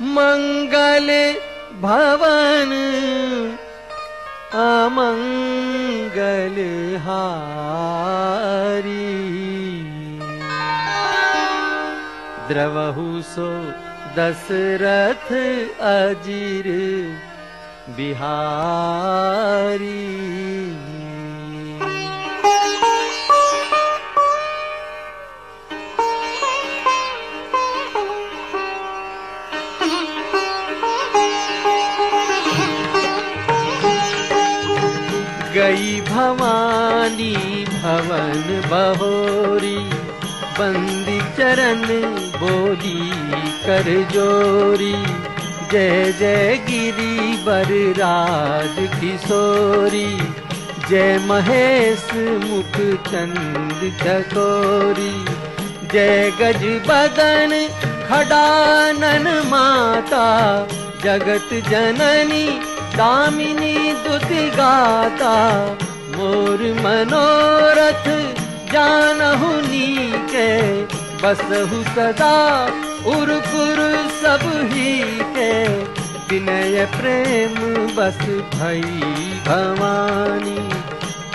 मङ्गल भवन अमङ्गल हारी। द्रवहु सो दशरथ अजीर बिहारी गई भवानी भवन बहोरी बंदी चरण बोली कर जोरी। जय जय गिरी बर राज किशोरी जय महेश मुख चंद चकोरी जय गज बदन खडानन माता जगत जननी दामिनी दुति गाता, मोर मनोरथ जानहु नीके, बसहु सदा उर्पुर सब ही के विनय प्रेम बस भई भवानी,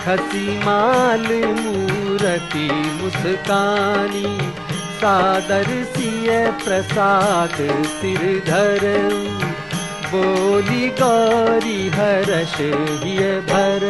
खसी माल मूरति मुस्कानी। सादर सिय प्रसाद सिर धरऊ बोली गौरी हर्ष हिय भर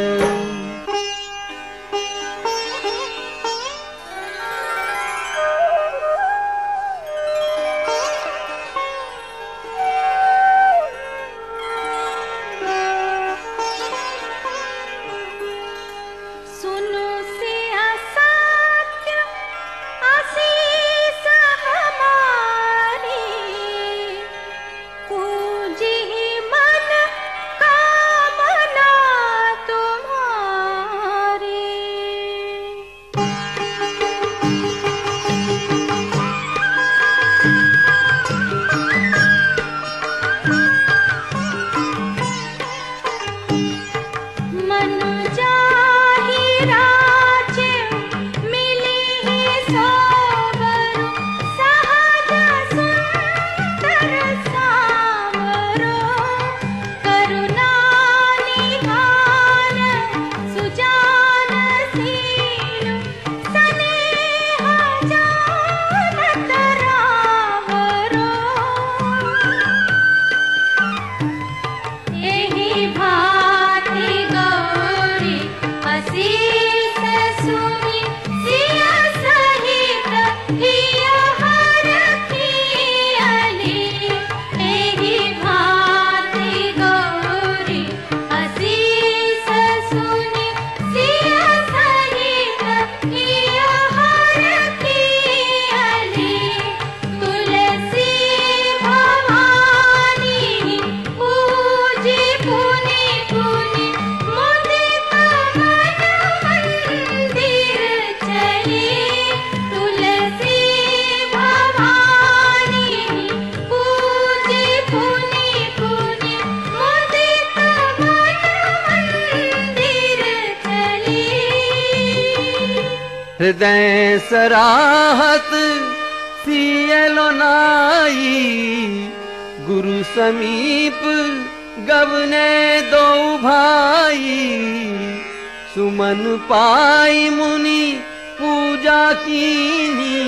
सराहत सियलो नाई गुरु समीप गवने दो भाई। सुमन पाई मुनि पूजा कीनी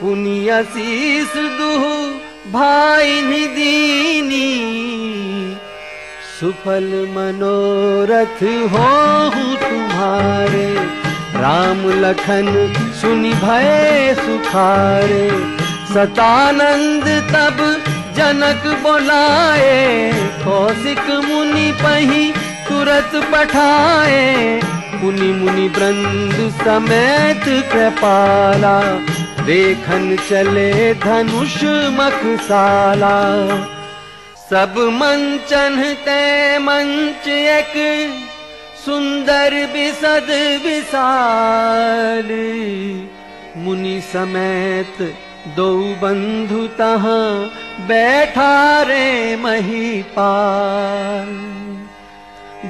पुनि आशीष दुह भाई निदीनी। सुफल मनोरथ हो तुम्हारे राम लखन सुनि भय सुखारे सतानंद तब जनक बोलाए कौशिक मुनि पही तुरत पठाए मुनि मुनि वृंद समेत कृपाला देखन चले धनुष मखसाला सब मंचन ते मंच एक सुंदर बिसद विशाल मुनि समेत दो बंधु तहाँ बैठा रे महीपाल।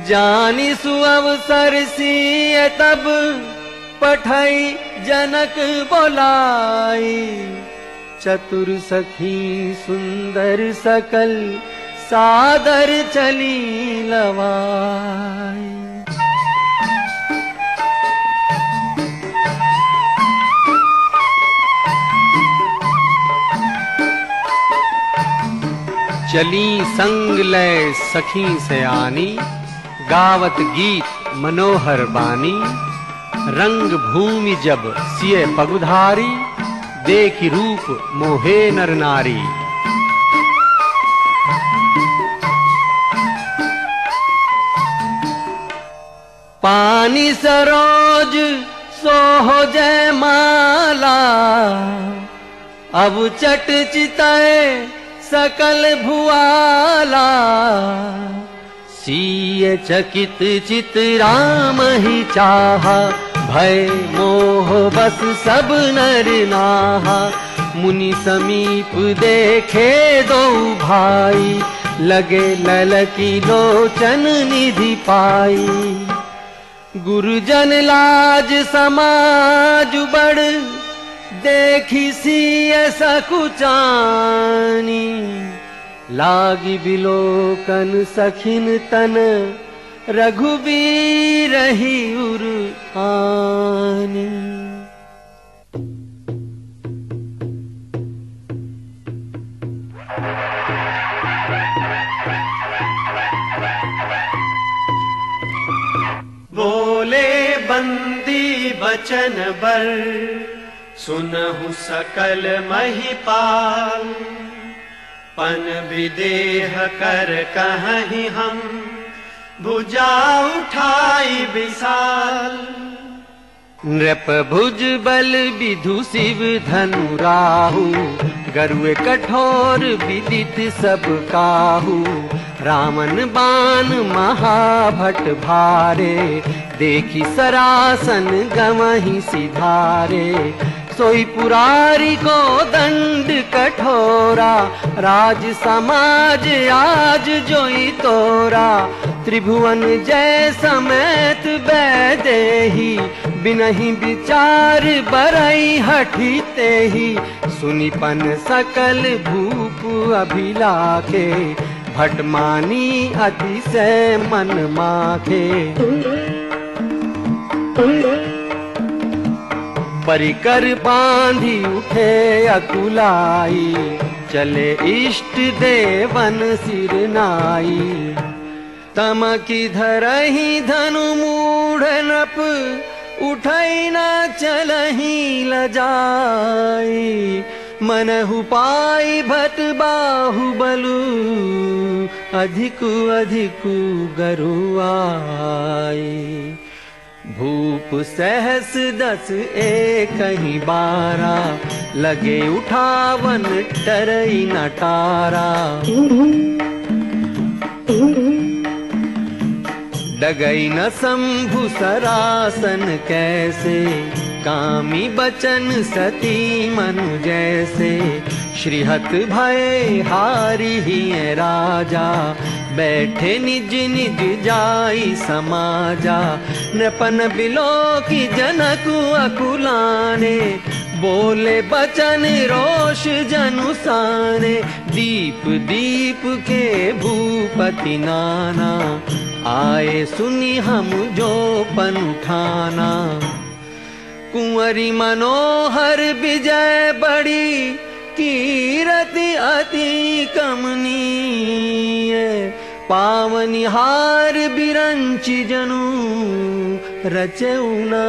जानी सुअवसर सिय तब पठई जनक बोलाई चतुर सखी सुंदर सकल सादर चली लवाई चली संग लय सखी से आनी। गावत गीत मनोहर बानी। रंग भूमि जब सिय पगुधारी। देखी रूप मोहे नर नारी। पानी सरोज सोह जय माला। अब चट चिताए सकल भुआला सीय चकित चित राम ही चाहा भय मोह बस सब नर नाहा। मुनि समीप देखे दो भाई लगे ललकी लोचन निधि पाई। गुरुजन लाज समाज बड़ देखी सी सकुचानी लागी बिलोकन सखिन तन रघुबीर ही उर आनी बोले बंदी बचन बर सुनहु सकल महिपाल, पन विदेह कर कहीं हम, भुजा उठाई विशाल। नृप भुज बल विधु शिव धनु राहु, गरुए कठोर विदित सब काहू। रामन बान महाभट भारे, देखी सरासन गमही सिधारे। सोई पुरारी को दंड कठोरा, राज समाज आज जोई तोरा। त्रिभुवन जय समेत बैदेही बिनही विचार बरई हठीते ही। सुनिपन सकल भूप अभिलाखे, भटमानी अतिशय मन माखे। परिकर बांधी उठे अकुलाई चले इष्ट मनहु पाई भट बाहु बलु अधिकु अधिकु गरुआई भूप सहस दस एक ही बारा लगे उठावन टरई नटारा। डगई न शंभु सरासन कैसे कामी बचन सती मनु जैसे। श्रीहत भय हारी ही राजा बैठे निज निज जाई समाजा, नृपन बिलो की जनक अकुलाने, बोले बचन रोष जनुसाने दीप दीप के भूपति नाना, आए सुनी हम जो पन उठाना। कुंवरी मनोहर विजय बड़ी, कीरति अति कमनीय पावनिहार बिरंचि जनु रचौना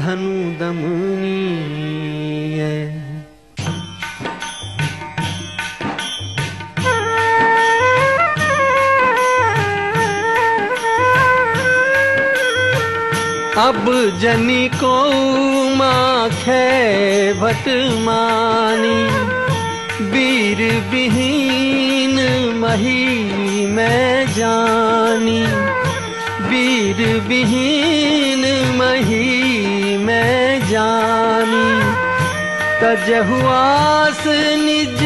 धनु दमनीय अब जनी को माखे भट मानी वीर विहीन मही मैं जानी, वीर विहीन मही मैं जानी। तजहुआस निज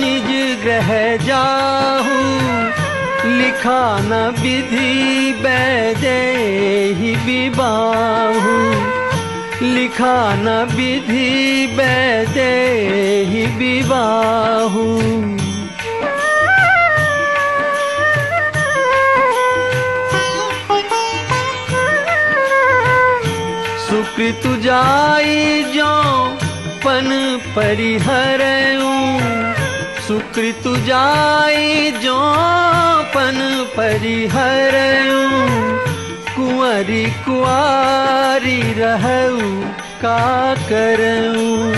निज ग्रह जाहू, लिखा न विधि बैदे ही विबाहू लिखा न विधि बैदे ही विवाहू। सुकृत जाई जो पन परिहरऊं सुकृत जाई जो पन परिहरऊं कुंवरी कुआरी रहऊ का करऊं?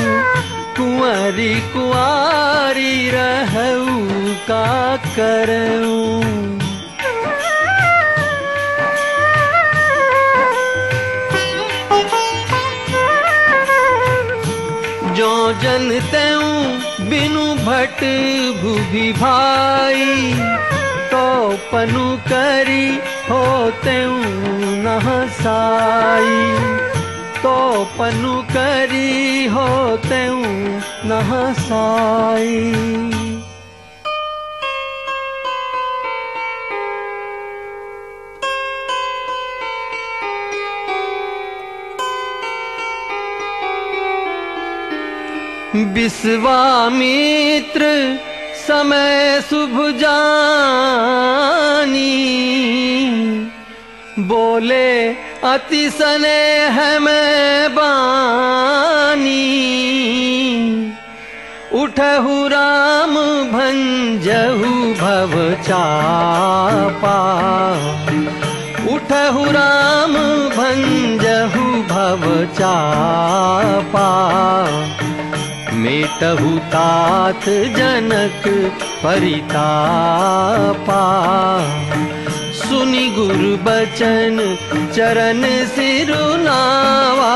कुंवरी कुआरी रहऊ का जो जन ते बिनु भट भूभि भाई। तो पनु करी हो ते नहसाई। तो पनु करी हो ते नहसाई। विश्वामित्र समय शुभ जानी। बोले, अति स्नेह में बानी। उठहु राम भंजहु भव चापा। उठहु राम भंजहु भव चापा। तात जनक परितापा। सुनि गुरु बचन चरण सिरुनावा।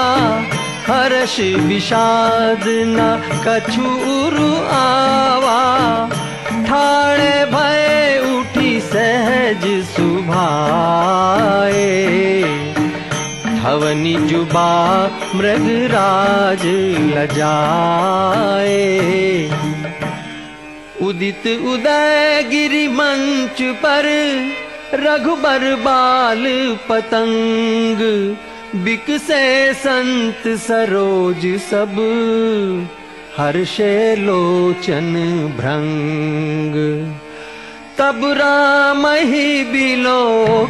हर्ष विषाद न कछुरु आवा। ठाणे भय उठी सहज सुभाए। हवनि जुबा मृगराज लजाए उदित उदय गिरि पर रघुबर बाल पतंग। बिकसे संत सरोज सब हर्षे लोचन भृंग तब राम ही बिलो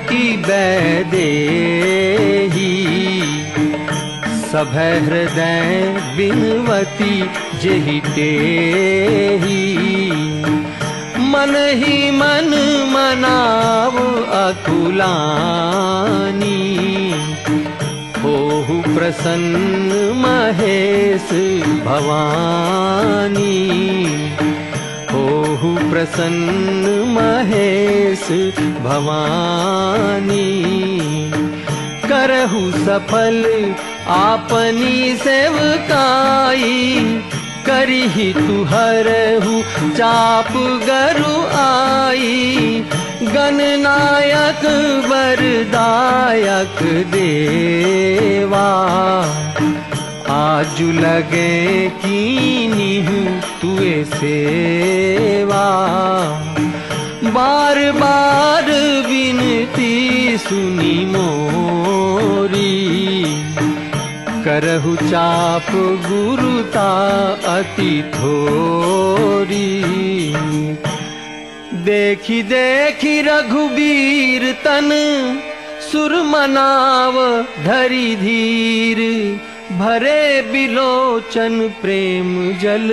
की बैदे सभ हृदय बिनवती जहिते ही मन ही मन मनाव अकुलानी होहु प्रसन्न महेश भवानी। होहु प्रसन्न महेश भवानी। करहु सफल आपनी सेवकाई करिहि तुहरहु चाप गरु आई। गणनायक वरदायक देवा। आज लगे कीनी तुए सेवा। बार बार विनती सुनी मोरी करहु चाप गुरुता अति थोरी। देखी देखी रघुबीर तन सुर मनाव धरी धीर। भरे बिलोचन प्रेम जल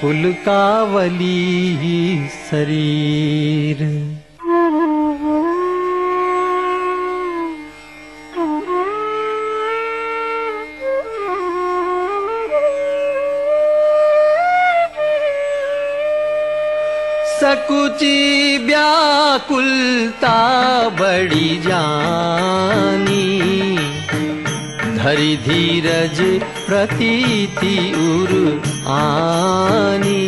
पुलकावली शरीर सकुची व्याकुलता बड़ी जानी धरि धीरज प्रतीति उर आनी।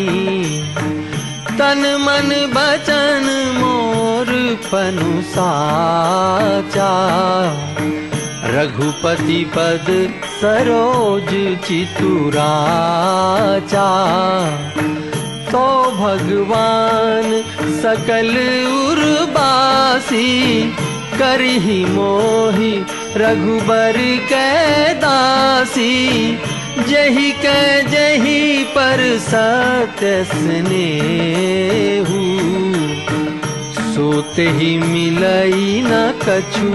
तन मन बचन मोर पनु साचा। रघुपति पद सरोज चितुराचा तो भगवान सकल उर्बासी करही मोहि रघुबर के दासी। जही के जही पर सत्य स्नेहू। सोते ही मिलई न कछु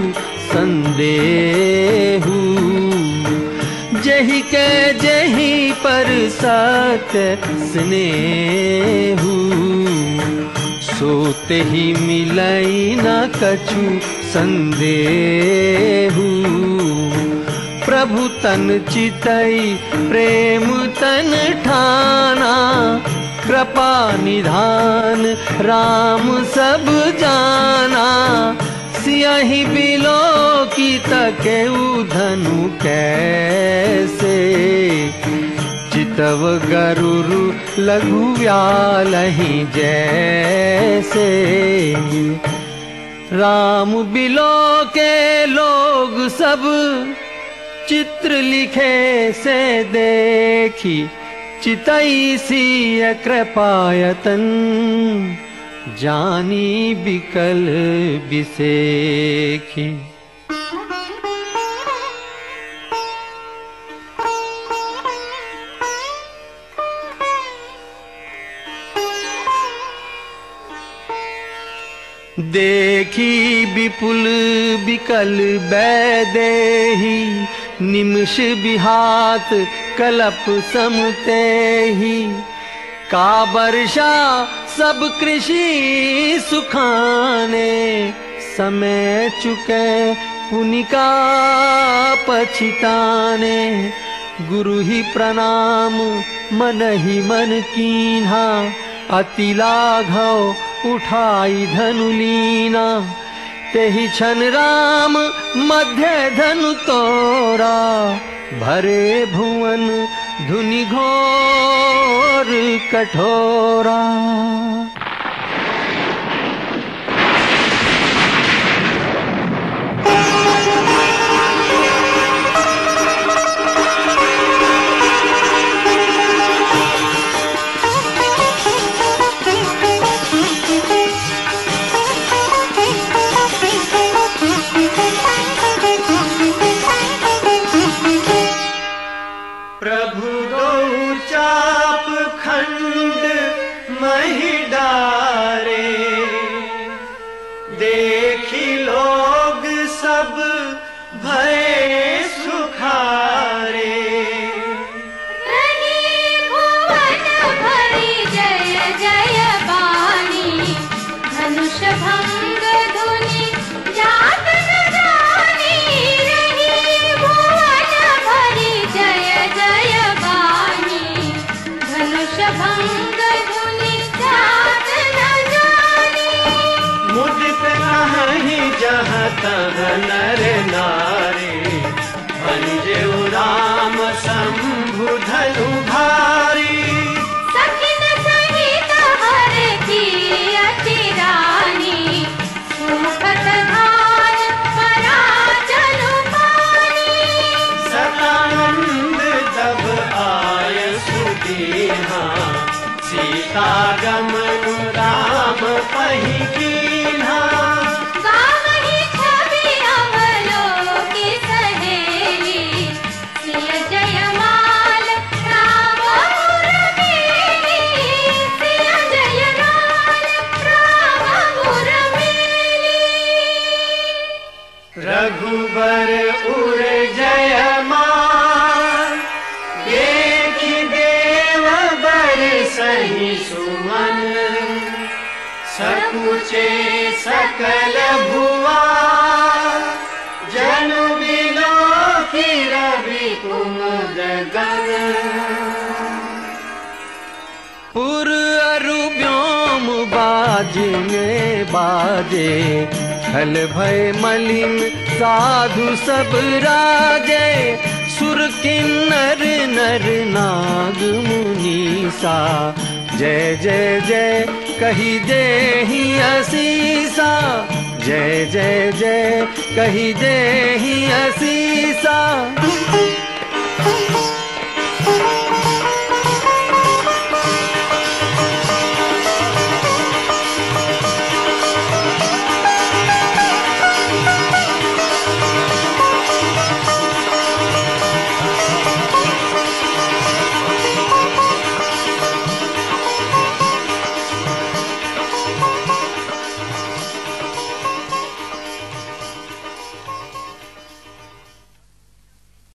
संदेहू जही के जही पर सत्य स्नेहू। सोते ही मिलई न कछु संदेहू। प्रभु तन चितई, प्रेम तन ठाना। कृपा निधान राम सब जाना। सियाही बिलो की तके धनु कैसे? चितव गरुरु लघु व्यालही जैसे। राम बिलो के लोग सब चित्र लिखे से देखी, चितई सी कृपायतन जानी बिकल बिसेखी देखी विपुल बिकल बैदेही निमिष बिहात कलप समते ही का वर्षा सब कृषि सुखाने समय चुके पुनिका पछिताने। गुरु ही प्रणाम मन ही मन कीन्हा अति लाघव उठाई धनुलीना तेहि राम मध्य धनु तोरा भरे भुवन धुनि घोर कठोरा जहाँ बाजे छल भय मलिन साधु सब राजे। सुर किन्नर नर नाग मुनीसा जय जय जय कही दे ही असीसा। जय जय जय कही दे ही असीसा।